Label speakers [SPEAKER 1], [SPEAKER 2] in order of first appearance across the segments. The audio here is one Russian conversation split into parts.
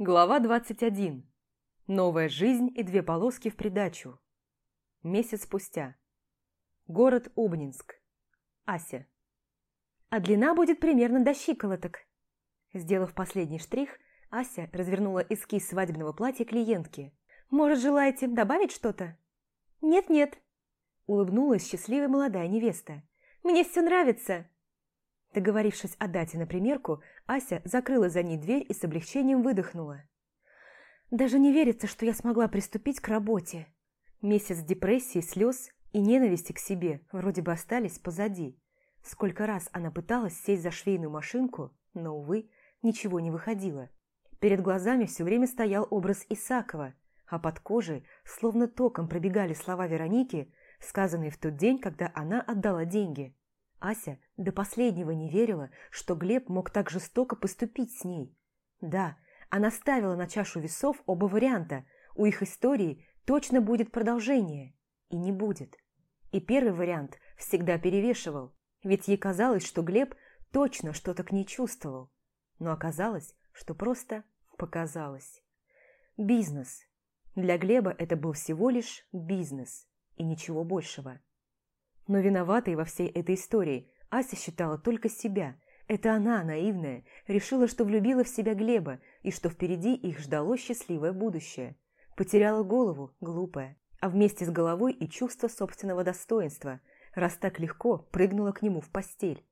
[SPEAKER 1] Глава 21. Новая жизнь и две полоски в придачу. Месяц спустя. Город Обнинск. Ася. А длина будет примерно до щиколоток. Сделав последний штрих, Ася развернула эскиз свадебного платья клиентки. «Может, желаете добавить что-то?» «Нет-нет», – улыбнулась счастливая молодая невеста. «Мне все нравится. Договорившись о дате на примерку, Ася закрыла за ней дверь и с облегчением выдохнула. «Даже не верится, что я смогла приступить к работе. Месяц депрессии, слез и ненависти к себе вроде бы остались позади. Сколько раз она пыталась сесть за швейную машинку, но, увы, ничего не выходило. Перед глазами все время стоял образ Исакова, а под кожей словно током пробегали слова Вероники, сказанные в тот день, когда она отдала деньги. Ася до последнего не верила, что Глеб мог так жестоко поступить с ней. Да, она ставила на чашу весов оба варианта. У их истории точно будет продолжение. И не будет. И первый вариант всегда перевешивал. Ведь ей казалось, что Глеб точно что-то к ней чувствовал. Но оказалось, что просто показалось. Бизнес. Для Глеба это был всего лишь бизнес и ничего большего. Но виноватой во всей этой истории Ася считала только себя. Это она, наивная, решила, что влюбила в себя Глеба и что впереди их ждало счастливое будущее. Потеряла голову, глупая, а вместе с головой и чувство собственного достоинства, раз так легко прыгнула к нему в постель.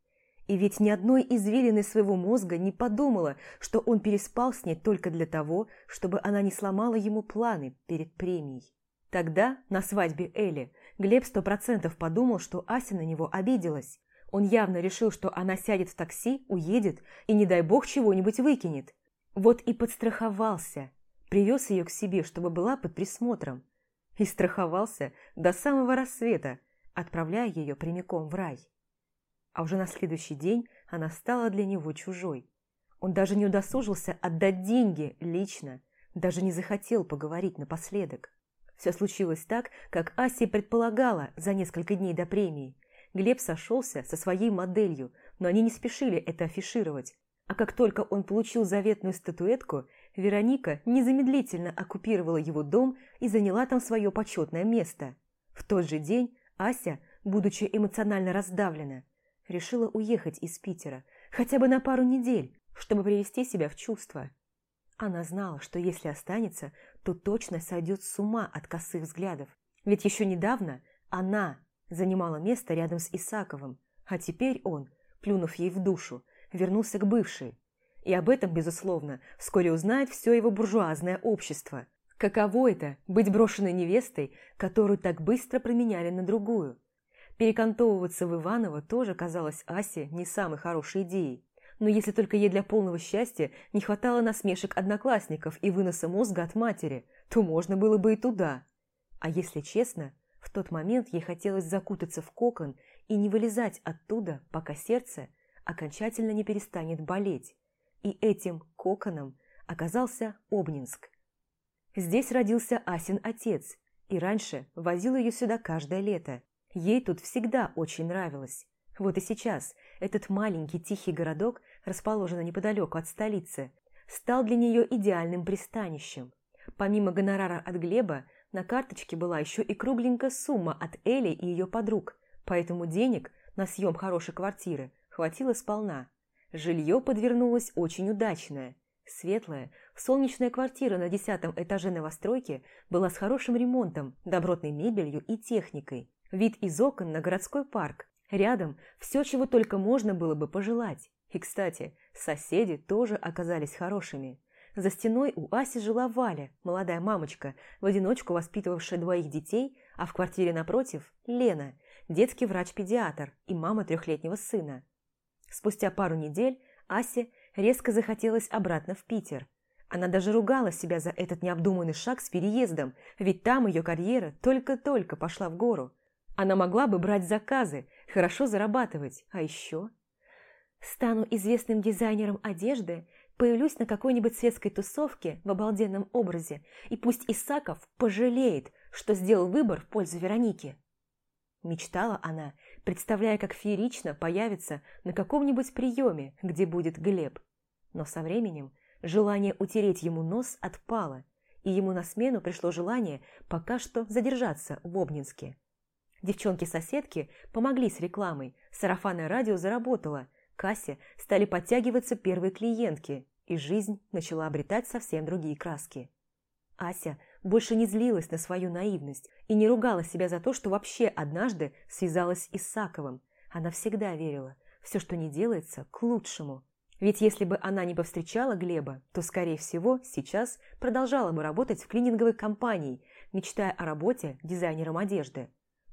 [SPEAKER 1] И ведь ни одной извилины своего мозга не подумала, что он переспал с ней только для того, чтобы она не сломала ему планы перед премией. Тогда, на свадьбе Эли, Глеб сто процентов подумал, что Ася на него обиделась. Он явно решил, что она сядет в такси, уедет и, не дай бог, чего-нибудь выкинет. Вот и подстраховался. Привез ее к себе, чтобы была под присмотром. И страховался до самого рассвета, отправляя ее прямиком в рай. А уже на следующий день она стала для него чужой. Он даже не удосужился отдать деньги лично, даже не захотел поговорить напоследок. Все случилось так, как Ася предполагала за несколько дней до премии. Глеб сошелся со своей моделью, но они не спешили это афишировать. А как только он получил заветную статуэтку, Вероника незамедлительно оккупировала его дом и заняла там свое почетное место. В тот же день Ася, будучи эмоционально раздавлена, решила уехать из Питера хотя бы на пару недель, чтобы привести себя в чувство. Она знала, что если останется, то точно сойдет с ума от косых взглядов. Ведь еще недавно она занимала место рядом с Исаковым, а теперь он, плюнув ей в душу, вернулся к бывшей. И об этом, безусловно, вскоре узнает все его буржуазное общество. Каково это – быть брошенной невестой, которую так быстро променяли на другую? Перекантовываться в Иваново тоже казалось Асе не самой хорошей идеей но если только ей для полного счастья не хватало насмешек одноклассников и выноса мозга от матери, то можно было бы и туда. А если честно, в тот момент ей хотелось закутаться в кокон и не вылезать оттуда, пока сердце окончательно не перестанет болеть. И этим коконом оказался Обнинск. Здесь родился Асин отец, и раньше возил ее сюда каждое лето. Ей тут всегда очень нравилось. Вот и сейчас этот маленький тихий городок, расположенный неподалеку от столицы, стал для нее идеальным пристанищем. Помимо гонорара от Глеба, на карточке была еще и кругленькая сумма от Эли и ее подруг, поэтому денег на съем хорошей квартиры хватило сполна. Жилье подвернулось очень удачное. Светлая, солнечная квартира на десятом этаже новостройки была с хорошим ремонтом, добротной мебелью и техникой. Вид из окон на городской парк, Рядом все, чего только можно было бы пожелать. И, кстати, соседи тоже оказались хорошими. За стеной у Аси жила Валя, молодая мамочка, в одиночку воспитывавшая двоих детей, а в квартире напротив – Лена, детский врач-педиатр и мама трехлетнего сына. Спустя пару недель Асе резко захотелось обратно в Питер. Она даже ругала себя за этот необдуманный шаг с переездом, ведь там ее карьера только-только пошла в гору. Она могла бы брать заказы, хорошо зарабатывать, а еще... Стану известным дизайнером одежды, появлюсь на какой-нибудь светской тусовке в обалденном образе, и пусть Исаков пожалеет, что сделал выбор в пользу Вероники. Мечтала она, представляя, как феерично появится на каком-нибудь приеме, где будет Глеб. Но со временем Желание утереть ему нос отпало, и ему на смену пришло желание пока что задержаться в Обнинске. Девчонки-соседки помогли с рекламой, сарафанное радио заработало, кассе стали подтягиваться первые клиентки, и жизнь начала обретать совсем другие краски. Ася больше не злилась на свою наивность и не ругала себя за то, что вообще однажды связалась с Исаковым. Она всегда верила, все, что не делается, к лучшему. Ведь если бы она не повстречала Глеба, то, скорее всего, сейчас продолжала бы работать в клининговой компании, мечтая о работе дизайнером одежды.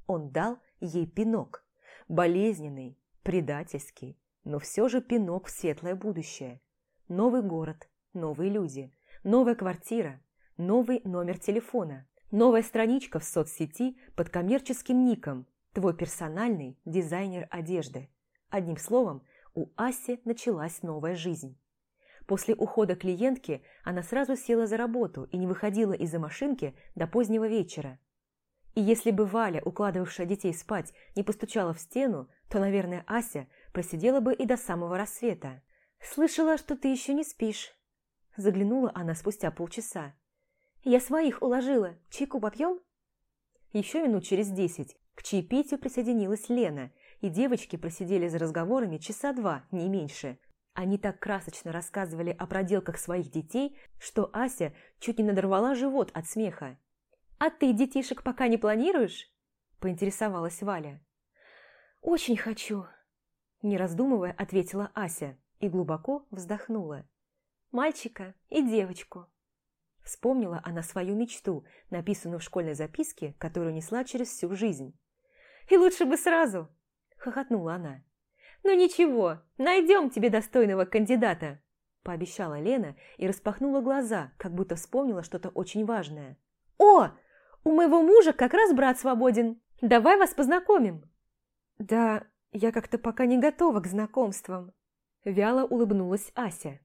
[SPEAKER 1] Он дал ей пинок. Болезненный, предательский, но все же пинок в светлое будущее. Новый город, новые люди, новая квартира, новый номер телефона, новая страничка в соцсети под коммерческим ником, твой персональный дизайнер одежды. Одним словом, у Аси началась новая жизнь. После ухода клиентки она сразу села за работу и не выходила из-за машинки до позднего вечера. И если бы Валя, укладывавшая детей спать, не постучала в стену, то, наверное, Ася просидела бы и до самого рассвета. «Слышала, что ты еще не спишь». Заглянула она спустя полчаса. «Я своих уложила. Чайку попьем?» Еще минут через десять к чаепитию присоединилась Лена, и девочки просидели за разговорами часа два, не меньше. Они так красочно рассказывали о проделках своих детей, что Ася чуть не надорвала живот от смеха. «А ты детишек пока не планируешь?» – поинтересовалась Валя. «Очень хочу», – не раздумывая, ответила Ася и глубоко вздохнула. «Мальчика и девочку». Вспомнила она свою мечту, написанную в школьной записке, которую несла через всю жизнь. «И лучше бы сразу!» – хохотнула она. «Ну ничего, найдем тебе достойного кандидата!» – пообещала Лена и распахнула глаза, как будто вспомнила что-то очень важное. «О, у моего мужа как раз брат свободен. Давай вас познакомим!» «Да, я как-то пока не готова к знакомствам», Вяло улыбнулась Ася.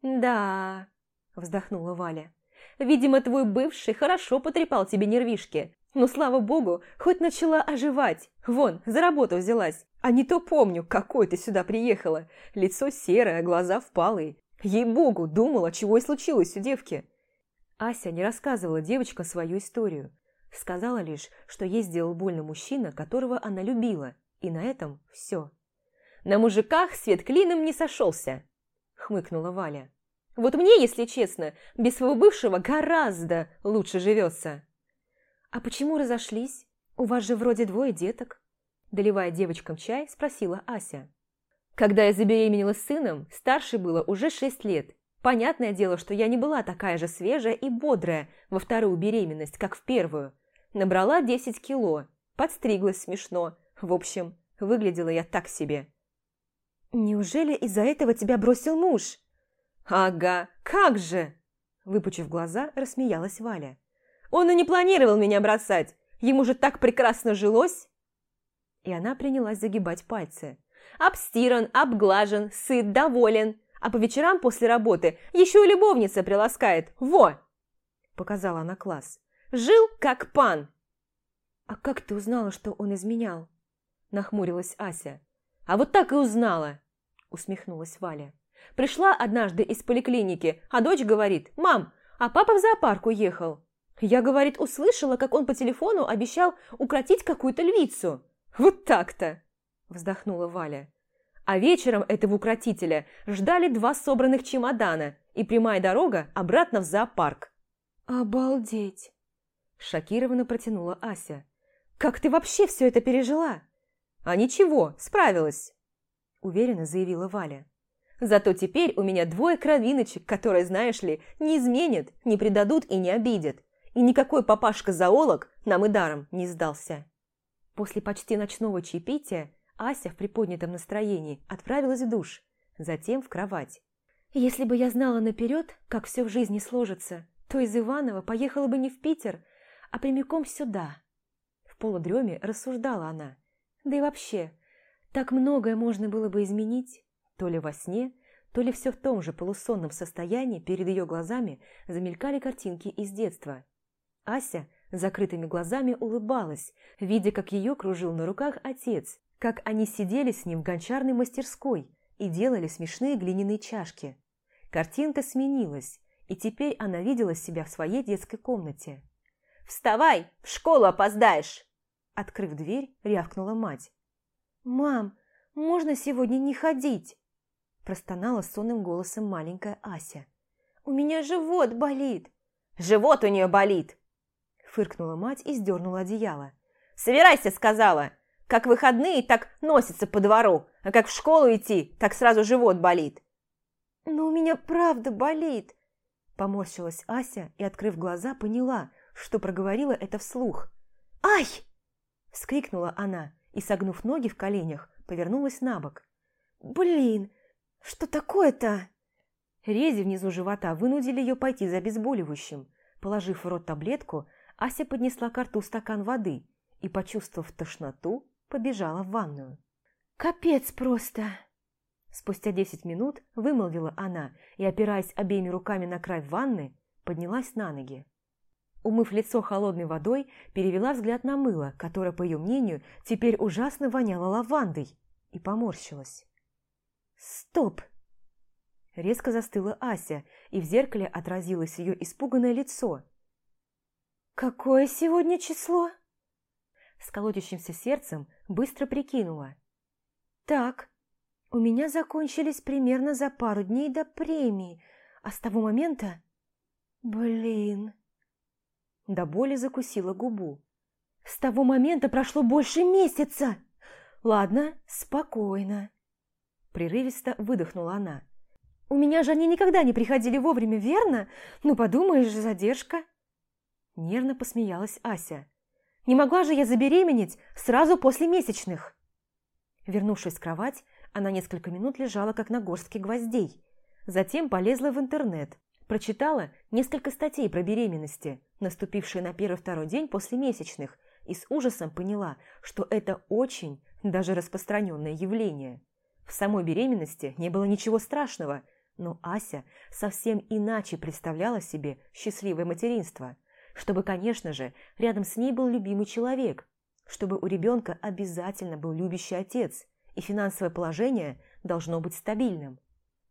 [SPEAKER 1] «Да», – вздохнула Валя. «Видимо, твой бывший хорошо потрепал тебе нервишки. Но, слава богу, хоть начала оживать. Вон, за работу взялась. А не то помню, какой ты сюда приехала. Лицо серое, глаза впалые. Ей-богу, думала, чего и случилось у девки». Ася не рассказывала девочкам свою историю. Сказала лишь, что ей сделал больно мужчина, которого она любила, и на этом все. На мужиках свет клином не сошелся», – хмыкнула Валя. «Вот мне, если честно, без своего бывшего гораздо лучше живется». «А почему разошлись? У вас же вроде двое деток». Доливая девочкам чай, спросила Ася. «Когда я забеременела сыном, старше было уже шесть лет. Понятное дело, что я не была такая же свежая и бодрая во вторую беременность, как в первую. Набрала 10 кило, подстриглась смешно. В общем, выглядела я так себе. «Неужели из-за этого тебя бросил муж?» «Ага, как же!» Выпучив глаза, рассмеялась Валя. «Он и не планировал меня бросать! Ему же так прекрасно жилось!» И она принялась загибать пальцы. «Обстиран, обглажен, сыт, доволен. А по вечерам после работы еще и любовница приласкает. Во!» Показала она класс. «Жил как пан!» «А как ты узнала, что он изменял?» Нахмурилась Ася. «А вот так и узнала!» усмехнулась Валя. Пришла однажды из поликлиники, а дочь говорит, «Мам, а папа в зоопарк уехал». Я, говорит, услышала, как он по телефону обещал укротить какую-то львицу. Вот так-то, вздохнула Валя. А вечером этого укротителя ждали два собранных чемодана и прямая дорога обратно в зоопарк. «Обалдеть!» – шокированно протянула Ася. «Как ты вообще все это пережила?» «А ничего, справилась!» уверенно заявила Валя. Зато теперь у меня двое кровиночек, которые, знаешь ли, не изменят, не предадут и не обидят. И никакой папашка-зоолог нам и даром не сдался. После почти ночного чаепития Ася в приподнятом настроении отправилась в душ, затем в кровать. Если бы я знала наперед, как все в жизни сложится, то из Иванова поехала бы не в Питер, а прямиком сюда. В полудреме рассуждала она. Да и вообще, так многое можно было бы изменить, то ли во сне, то ли все в том же полусонном состоянии перед ее глазами замелькали картинки из детства. Ася закрытыми глазами улыбалась, видя, как ее кружил на руках отец, как они сидели с ним в гончарной мастерской и делали смешные глиняные чашки. Картинка сменилась, и теперь она видела себя в своей детской комнате. «Вставай, в школу опоздаешь!» Открыв дверь, рявкнула мать.
[SPEAKER 2] «Мам, можно сегодня не ходить?» Простонала сонным голосом маленькая Ася. «У меня живот болит!»
[SPEAKER 1] «Живот у нее болит!» Фыркнула мать и сдернула одеяло. «Собирайся!» – сказала. «Как выходные, так носится по двору, а как в школу идти, так сразу живот болит!»
[SPEAKER 2] «Но у меня правда болит!»
[SPEAKER 1] Поморщилась Ася и, открыв глаза, поняла, что проговорила это вслух.
[SPEAKER 2] «Ай!»
[SPEAKER 1] – вскрикнула она и, согнув ноги в коленях, повернулась на бок.
[SPEAKER 2] «Блин, что такое-то?»
[SPEAKER 1] Рези внизу живота вынудили ее пойти за обезболивающим. Положив в рот таблетку, Ася поднесла к рту стакан воды и, почувствовав тошноту, побежала в ванную.
[SPEAKER 2] «Капец просто!»
[SPEAKER 1] Спустя десять минут вымолвила она и, опираясь обеими руками на край ванны, поднялась на ноги. Умыв лицо холодной водой, перевела взгляд на мыло, которое, по ее мнению, теперь ужасно воняло лавандой, и поморщилась.
[SPEAKER 2] «Стоп!»
[SPEAKER 1] Резко застыла Ася, и в зеркале отразилось ее испуганное лицо.
[SPEAKER 2] «Какое сегодня число?»
[SPEAKER 1] С колотящимся сердцем быстро прикинула.
[SPEAKER 2] «Так, у меня закончились примерно за пару дней до премии, а с того момента... Блин...»
[SPEAKER 1] До боли закусила губу.
[SPEAKER 2] «С того момента прошло больше месяца! Ладно, спокойно!»
[SPEAKER 1] Прерывисто выдохнула она.
[SPEAKER 2] «У меня же они никогда не приходили вовремя, верно? Ну, подумаешь, задержка!»
[SPEAKER 1] Нервно посмеялась Ася.
[SPEAKER 2] «Не могла же я забеременеть сразу после месячных!»
[SPEAKER 1] Вернувшись в кровать, она несколько минут лежала, как на горстке гвоздей. Затем полезла в интернет, прочитала несколько статей про беременности, наступившие на первый-второй день после месячных, и с ужасом поняла, что это очень даже распространенное явление. В самой беременности не было ничего страшного, но Ася совсем иначе представляла себе счастливое материнство, чтобы, конечно же, рядом с ней был любимый человек, чтобы у ребенка обязательно был любящий отец, и финансовое положение должно быть стабильным.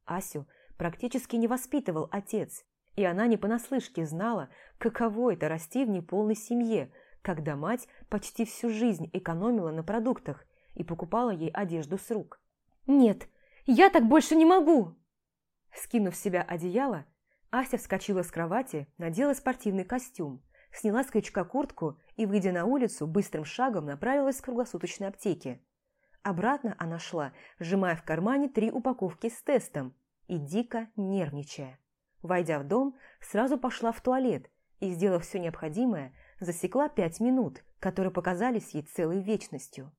[SPEAKER 1] Асю практически не воспитывал отец, и она не понаслышке знала, каково это расти в неполной семье, когда мать почти всю жизнь экономила на продуктах и покупала ей одежду с рук.
[SPEAKER 2] «Нет, я так больше не могу!»
[SPEAKER 1] Скинув с себя одеяло, Ася вскочила с кровати, надела спортивный костюм, сняла с крючка куртку и, выйдя на улицу, быстрым шагом направилась к круглосуточной аптеке. Обратно она шла, сжимая в кармане три упаковки с тестом и дико нервничая. Войдя в дом, сразу пошла в туалет и, сделав все необходимое, засекла пять минут, которые показались ей целой вечностью.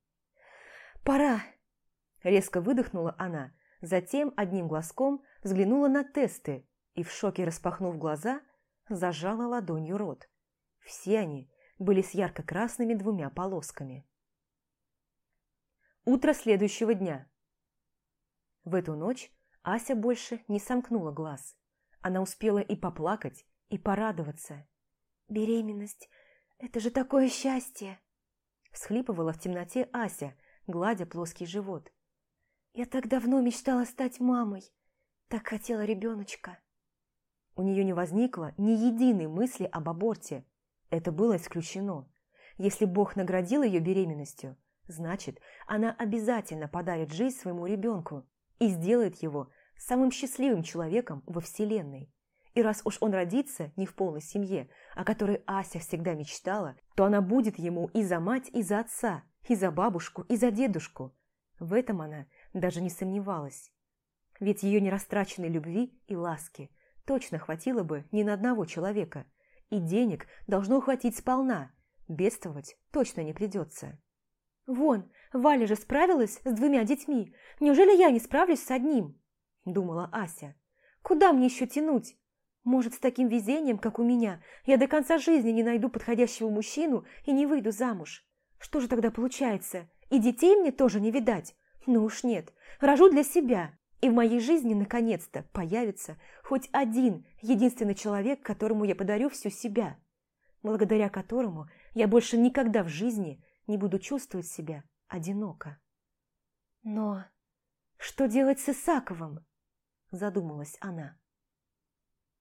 [SPEAKER 2] «Пора!»
[SPEAKER 1] – резко выдохнула она, затем одним глазком взглянула на тесты и, в шоке распахнув глаза, зажала ладонью рот. Все они были с ярко-красными двумя полосками. Утро следующего дня. В эту ночь Ася больше не сомкнула глаз. Она успела и поплакать, и порадоваться.
[SPEAKER 2] «Беременность – это же такое счастье!»
[SPEAKER 1] Всхлипывала в темноте Ася, гладя плоский живот.
[SPEAKER 2] «Я так давно мечтала стать мамой. Так хотела ребеночка».
[SPEAKER 1] У нее не возникло ни единой мысли об аборте. Это было исключено. Если Бог наградил ее беременностью, значит, она обязательно подарит жизнь своему ребенку и сделает его самым счастливым человеком во Вселенной. И раз уж он родится не в полной семье, о которой Ася всегда мечтала, то она будет ему и за мать, и за отца, и за бабушку, и за дедушку. В этом она даже не сомневалась. Ведь ее нерастраченной любви и ласки точно хватило бы ни на одного человека, и денег должно хватить сполна, бедствовать точно не придется.
[SPEAKER 2] «Вон, Валя же справилась с двумя детьми, неужели я не справлюсь с одним?» – думала Ася. «Куда мне еще тянуть? Может, с таким везением, как у меня, я до конца жизни не найду подходящего мужчину и не выйду замуж. Что же тогда получается? И детей мне тоже не видать? Ну уж нет, рожу для себя, и в моей жизни наконец-то появится хоть один единственный человек, которому я подарю всю себя, благодаря которому я больше никогда в жизни не буду чувствовать себя одиноко. Но что делать с Исаковым? задумалась она.